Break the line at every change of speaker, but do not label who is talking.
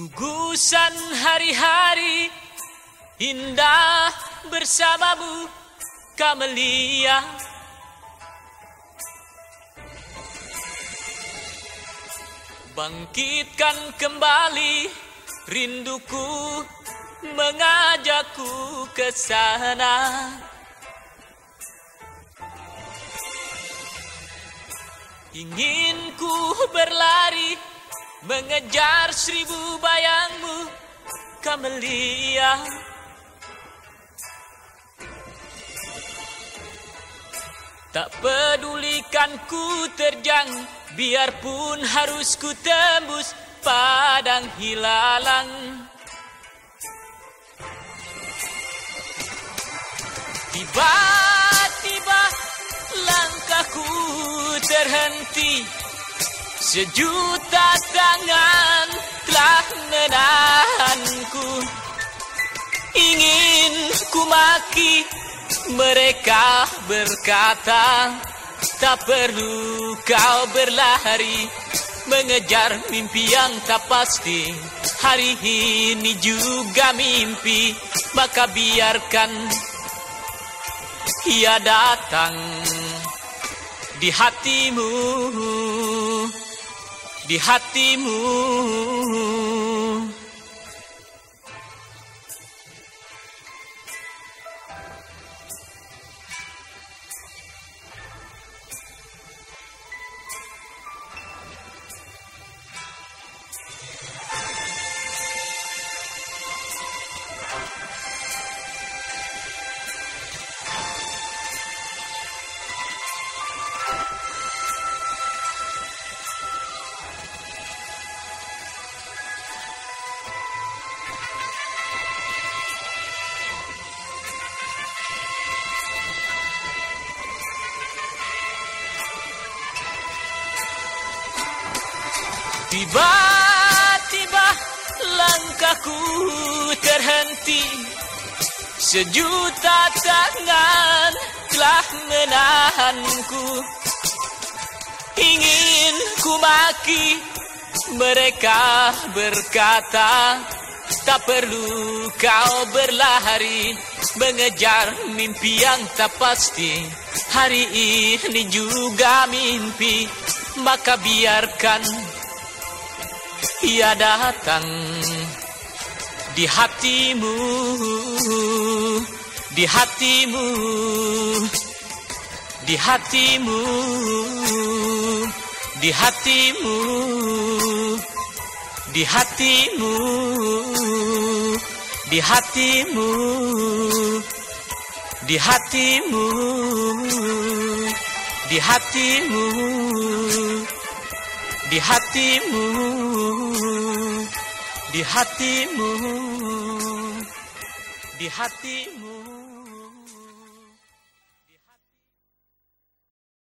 Gugusan hari-hari indah bersamamu Kamelia. Bangkitkan kembali rinduku mengajakku ke sana. Ingin ku berlari mengejar seribu bayangmu Kamelia. Tak pedulikan ku terjang Biarpun harus ku tembus padang hilalang. Tiba-tiba langkahku terhenti Sejuta tangan telah menahanku. Ingin ku maki mereka berkata Tak perlu kau berlari Mengejar mimpi yang tak pasti. Hari ini juga mimpi Maka biarkan ia datang di hatimu di hatimu Tiba-tiba langkahku terhenti. Sejuta tangan telah menahanku. Ingin ku maki mereka berkata Tak perlu kau berlari Mengejar mimpi yang tak pasti. Hari ini juga mimpi Maka biarkan ia datang di hatimu, di hatimu, di hatimu, di hatimu, di hatimu, di hatimu, di hatimu, di hatimu di hatimu di hatimu. Di hatimu